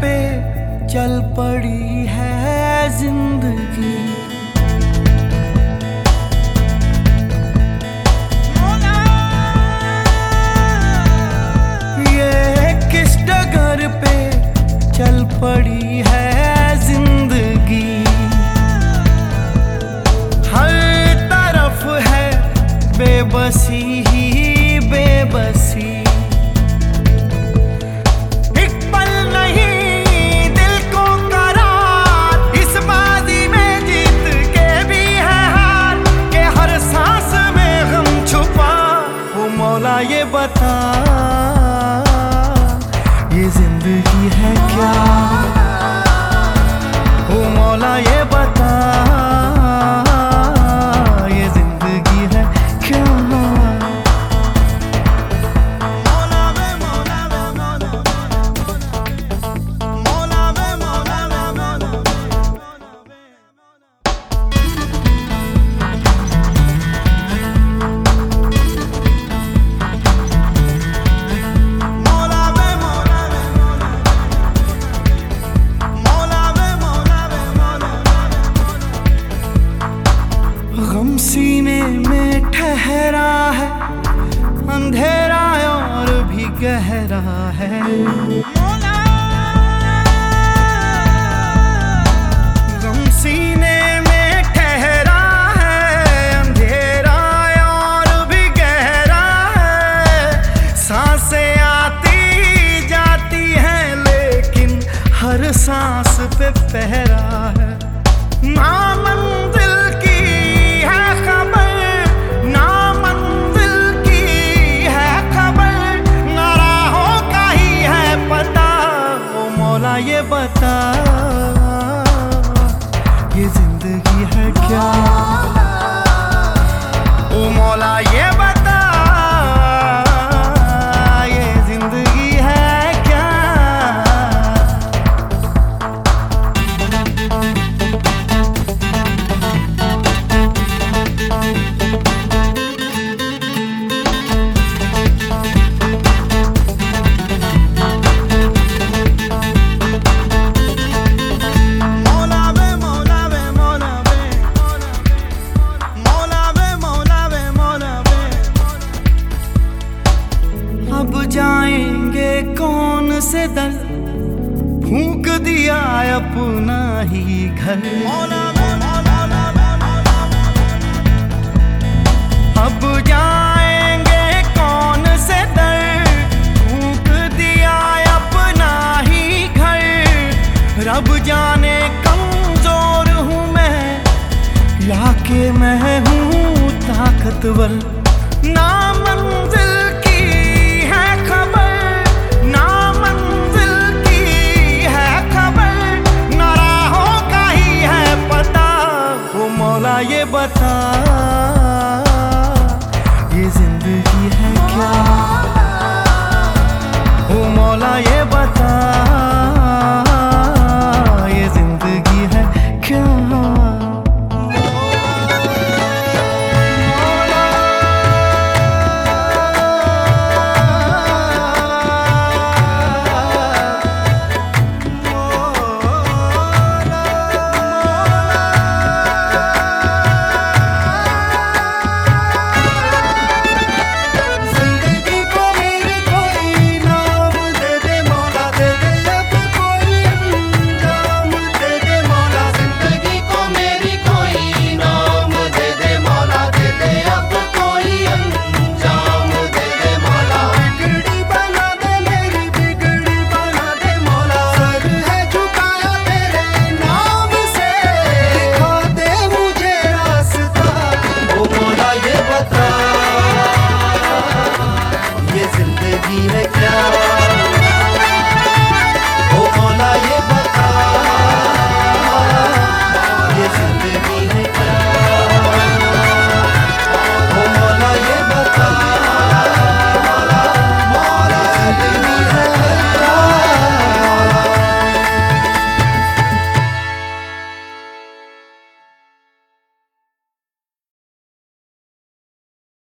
पे चल पड़ी है ज़िंदगी। ये बता ये ज़िंदगी है क्या? सीने में ठहरा है, अंधेरा और भी गहरा है। सीने में ठहरा है, अंधेरा और भी गहरा है। साँसें आती जाती हैं, लेकिन हर सांस पे पहरा बता ये ज़िंदगी है क्या? अपना ही घर। अब जाएँगे कौन से दर फूक दिया अपना ही घर। रब जाने कमज़ोर हूँ मैं या के मैं हूँ ताकतवर। बता